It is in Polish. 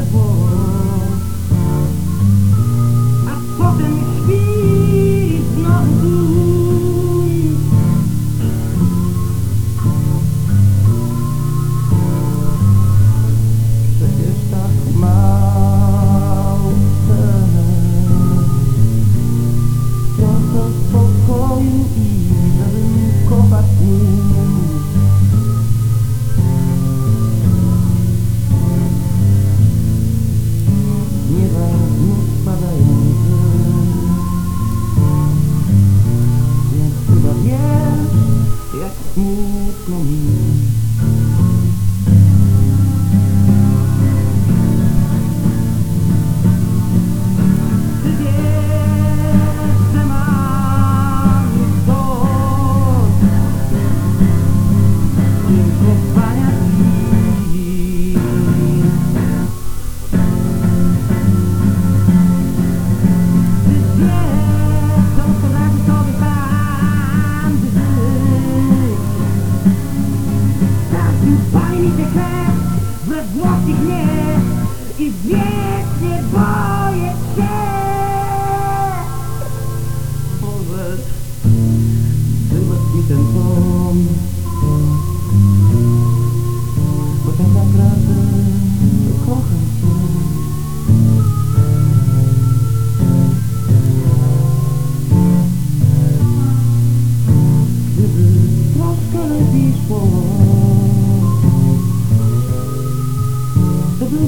beautiful. spadający Więc chyba wiesz, jak smutno mi. i wiecznie boję się. Boże, wybacz mi ten dom, bo tak naprawdę kocham Cię. Gdyby troszkę lepiej szło,